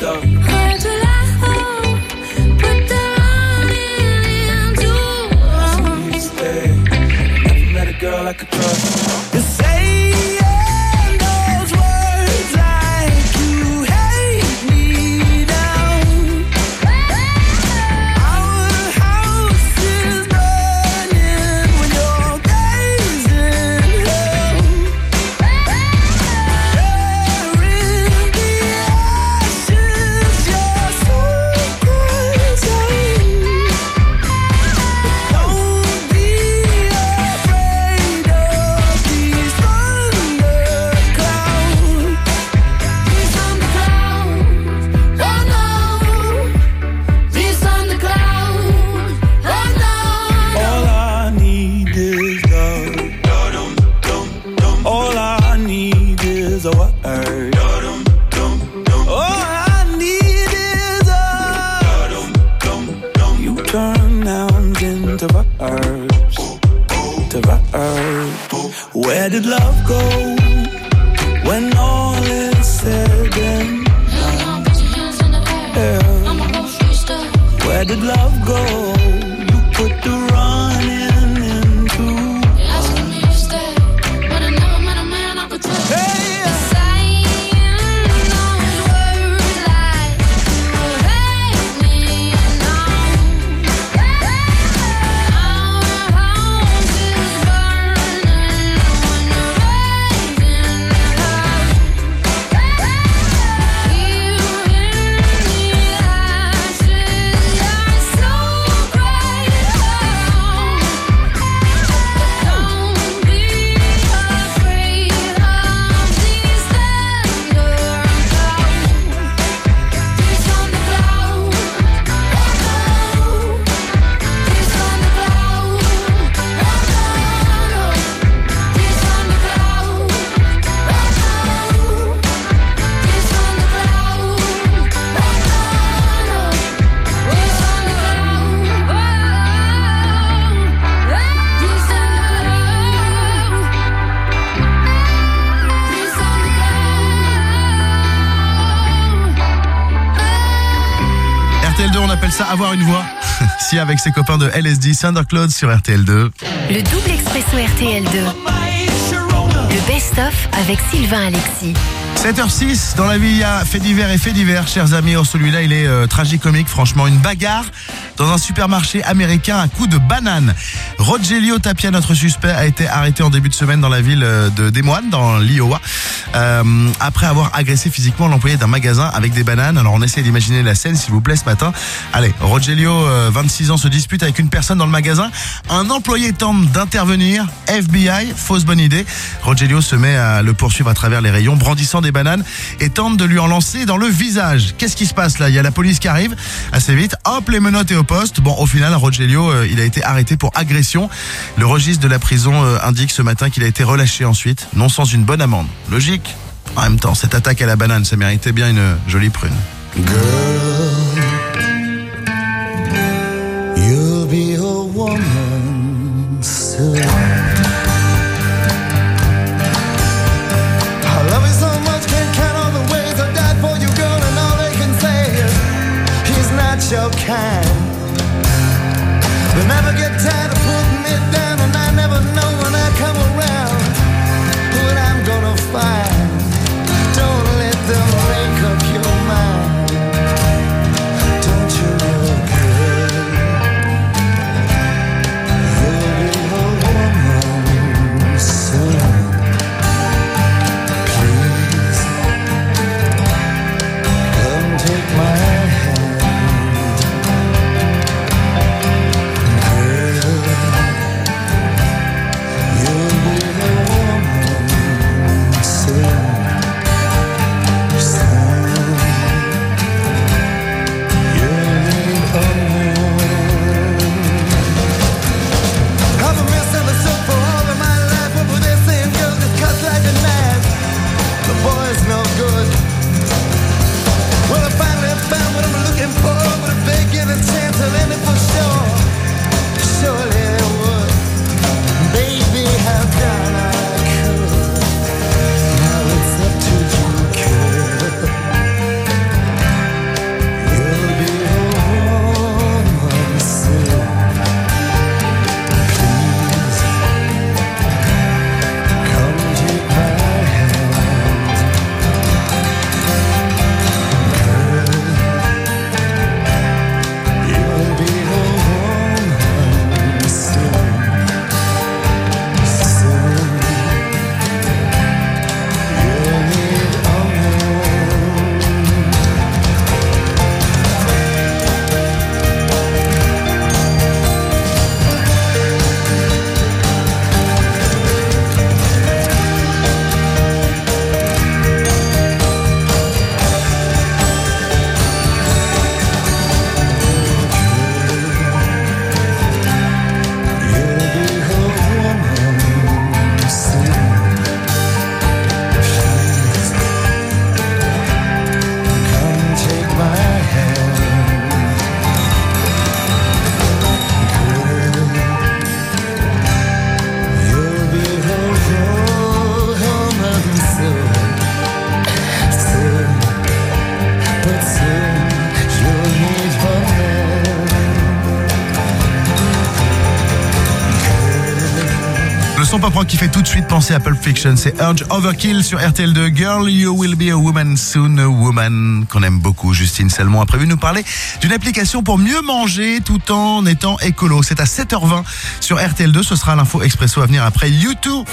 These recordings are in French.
stuff. earth to the. Where did love go when all is said and done? Yeah. Where did love go? Appelle ça avoir une voix. si avec ses copains de LSD, Thundercloud sur RTL2. Le double expresso RTL2. Le best-of avec Sylvain Alexis. 7h06, dans la vie, il y a fait divers et fait divers, chers amis. Oh, celui-là, il est euh, tragicomique, franchement. Une bagarre dans un supermarché américain, un coup de banane. Rogelio Tapia, notre suspect, a été arrêté en début de semaine dans la ville euh, de Des Moines, dans l'Iowa, euh, après avoir agressé physiquement l'employé d'un magasin avec des bananes. Alors, on essaie d'imaginer la scène, s'il vous plaît, ce matin. Allez, Rogelio, euh, 26 ans, se dispute avec une personne dans le magasin. Un employé tente d'intervenir. FBI, fausse bonne idée. Rogelio se met à le poursuivre à travers les rayons, brandissant des bananes et tente de lui en lancer dans le visage. Qu'est-ce qui se passe là? Il y a la police qui arrive assez vite. Hop, les menottes et au Bon, au final, Rogelio, euh, il a été arrêté pour agression. Le registre de la prison euh, indique ce matin qu'il a été relâché ensuite, non sans une bonne amende. Logique. En même temps, cette attaque à la banane, ça méritait bien une jolie prune. You'll be a woman. Son pop qui fait tout de suite penser à Pulp Fiction, c'est Urge Overkill sur RTL2. Girl, you will be a woman soon, a woman qu'on aime beaucoup. Justine Salmon a prévu de nous parler d'une application pour mieux manger tout en étant écolo. C'est à 7h20 sur RTL2. Ce sera l'info expresso à venir après YouTube.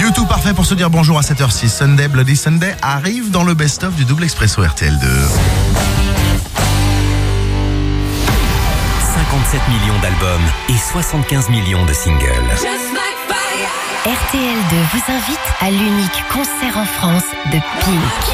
YouTube parfait pour se dire bonjour à 7h06. Sunday Bloody Sunday arrive dans le best-of du double expresso RTL2. 57 millions d'albums et 75 millions de singles. RTL2 vous invite à l'unique concert en France de Pink.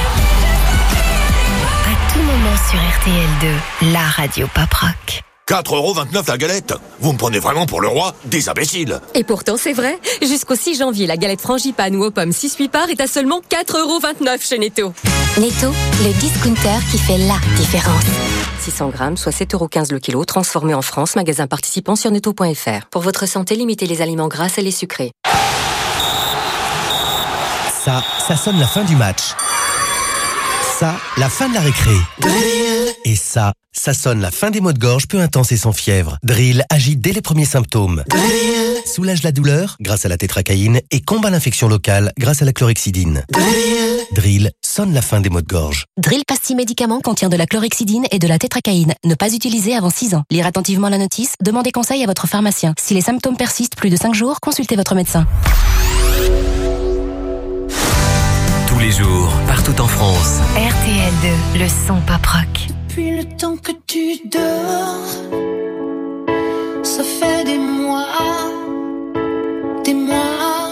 À tout moment sur RTL2, la radio pop rock. 4,29€ la galette Vous me prenez vraiment pour le roi des imbéciles Et pourtant, c'est vrai. Jusqu'au 6 janvier, la galette frangipane ou aux pommes 6-8 parts est à seulement 4,29€ chez Netto. Netto, le discounter qui fait la différence. 600 grammes, soit 7,15€ le kilo, transformé en France, magasin participant sur netto.fr. Pour votre santé, limitez les aliments gras et les sucrés. Ça, ça sonne la fin du match. Ça, la fin de la récré. Et ça, ça sonne la fin des maux de gorge peu intenses et sans fièvre. Drill agit dès les premiers symptômes. Soulage la douleur grâce à la tétracaïne et combat l'infection locale grâce à la chlorhexidine. Drill sonne la fin des maux de gorge. Drill Pastille Médicament contient de la chlorhexidine et de la tétracaïne. Ne pas utiliser avant 6 ans. Lire attentivement la notice, demandez conseil à votre pharmacien. Si les symptômes persistent plus de 5 jours, consultez votre médecin. Tous les jours, partout en France. RTL2, le son pop rock. Depuis le temps que tu dors, ça fait des mois, des mois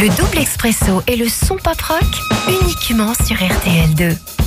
Le double expresso et le son pop rock uniquement sur RTL2.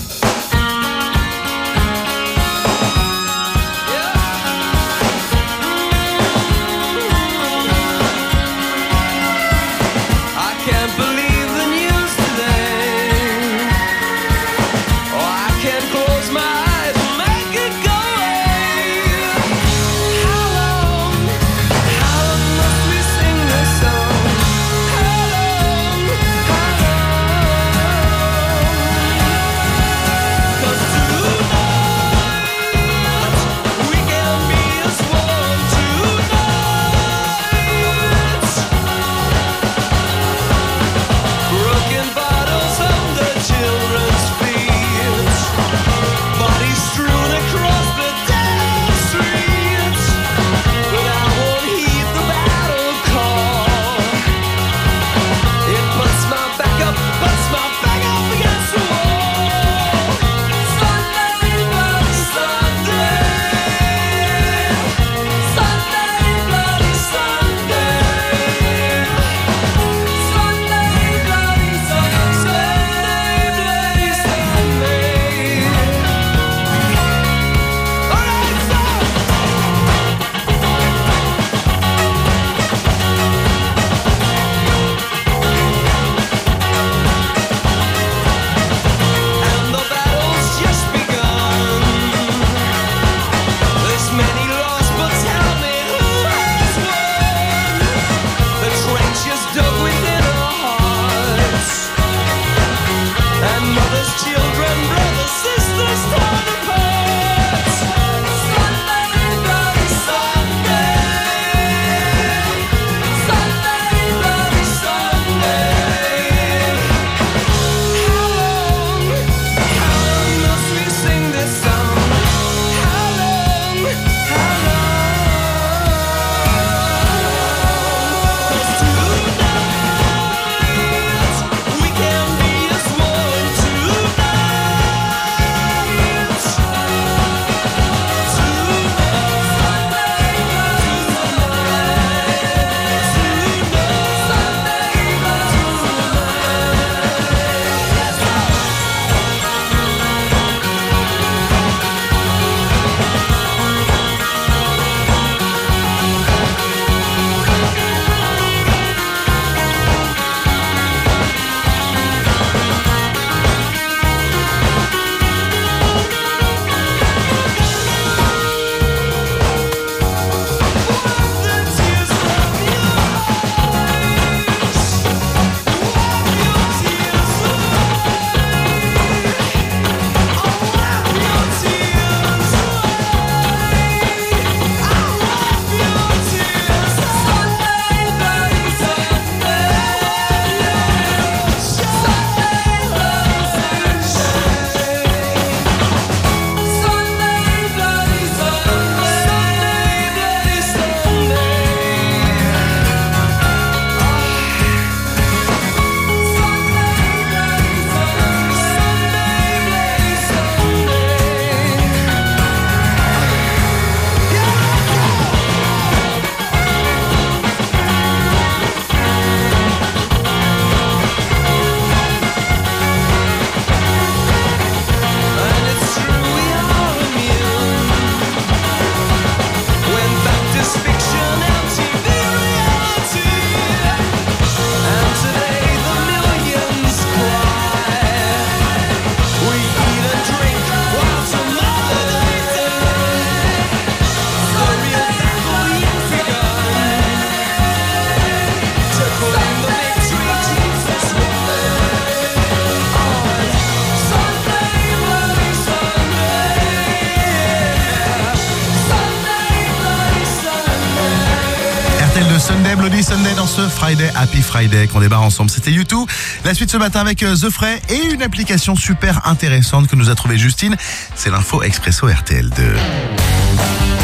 Sunday, Bloody Sunday dans ce Friday, Happy Friday qu'on débarre ensemble. C'était YouTube. La suite ce matin avec euh, The Fray et une application super intéressante que nous a trouvé Justine. C'est l'info Expresso RTL 2. Je vous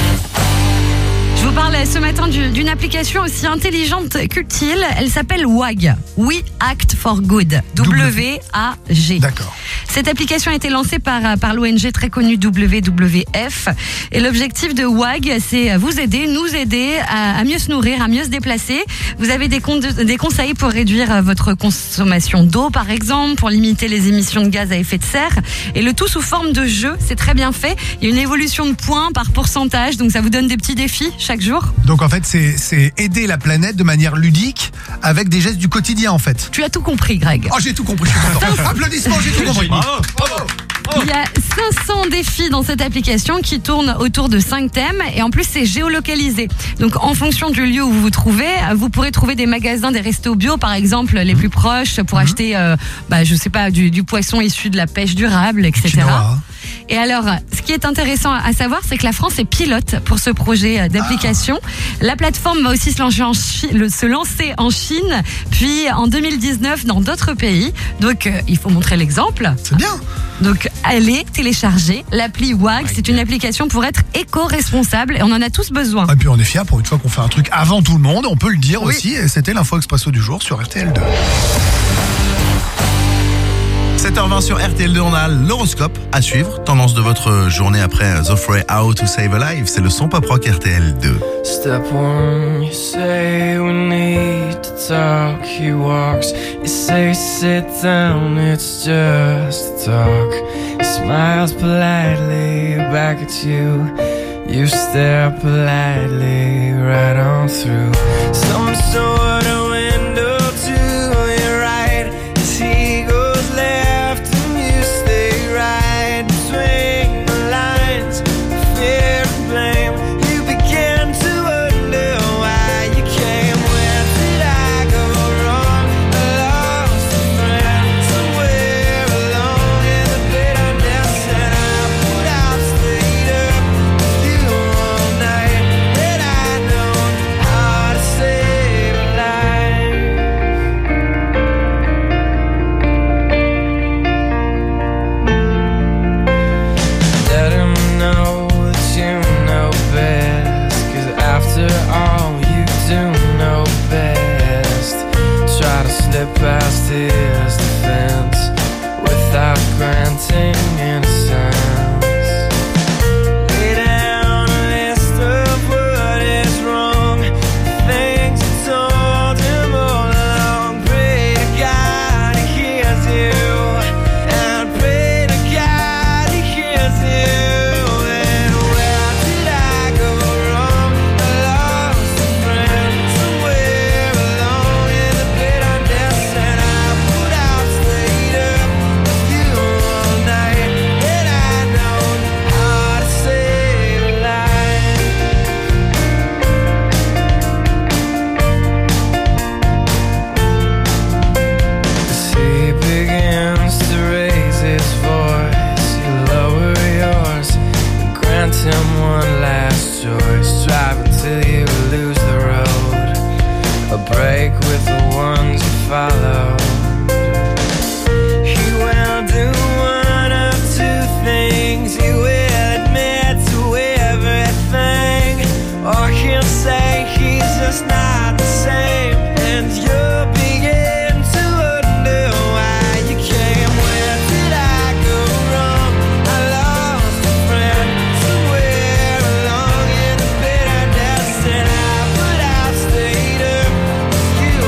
parle ce matin du- d'une application aussi intelligente qu'utile. Elle s'appelle WAG. We Act for Good. W-A-G. D'accord. Cette application a été lancée par, par l'ONG très connue WWF. Et l'objectif de WAG, c'est vous aider, nous aider à, à mieux se nourrir, à mieux se déplacer. Vous avez des, con- des conseils pour réduire votre consommation d'eau, par exemple, pour limiter les émissions de gaz à effet de serre. Et le tout sous forme de jeu. C'est très bien fait. Il y a une évolution de points par pourcentage. Donc ça vous donne des petits défis chaque jour. Donc en fait, c'est aider la planète de manière ludique avec des gestes du quotidien en fait. Tu as tout compris, Greg. Oh, j'ai tout compris, je suis content. Applaudissements, j'ai tout compris. Il y a 500 défis dans cette application qui tournent autour de 5 thèmes et en plus c'est géolocalisé. Donc en fonction du lieu où vous vous trouvez, vous pourrez trouver des magasins, des restos bio par exemple les plus proches pour acheter, euh, bah, je sais pas, du, du poisson issu de la pêche durable, etc. Hein. Et alors, ce qui est intéressant à savoir, c'est que la France est pilote pour ce projet euh, d'application. La plateforme va aussi se lancer, en Chi- le- se lancer en Chine, puis en 2019 dans d'autres pays. Donc, euh, il faut montrer l'exemple. C'est bien. Donc, allez télécharger l'appli WAG. C'est une application pour être éco-responsable et on en a tous besoin. Et puis on est fiers pour une fois qu'on fait un truc avant tout le monde, on peut le dire Oui. aussi. Et c'était l'info expresso du jour sur RTL2. 7h20 sur RTL2, on a l'horoscope à suivre. Tendance de votre journée après The Fray How to Save a Life. C'est le son pop rock RTL2. Step one, you say we need to talk. He walks, you say sit down, it's just talk. He smiles politely back at you. You stare politely right on through some sort of follow.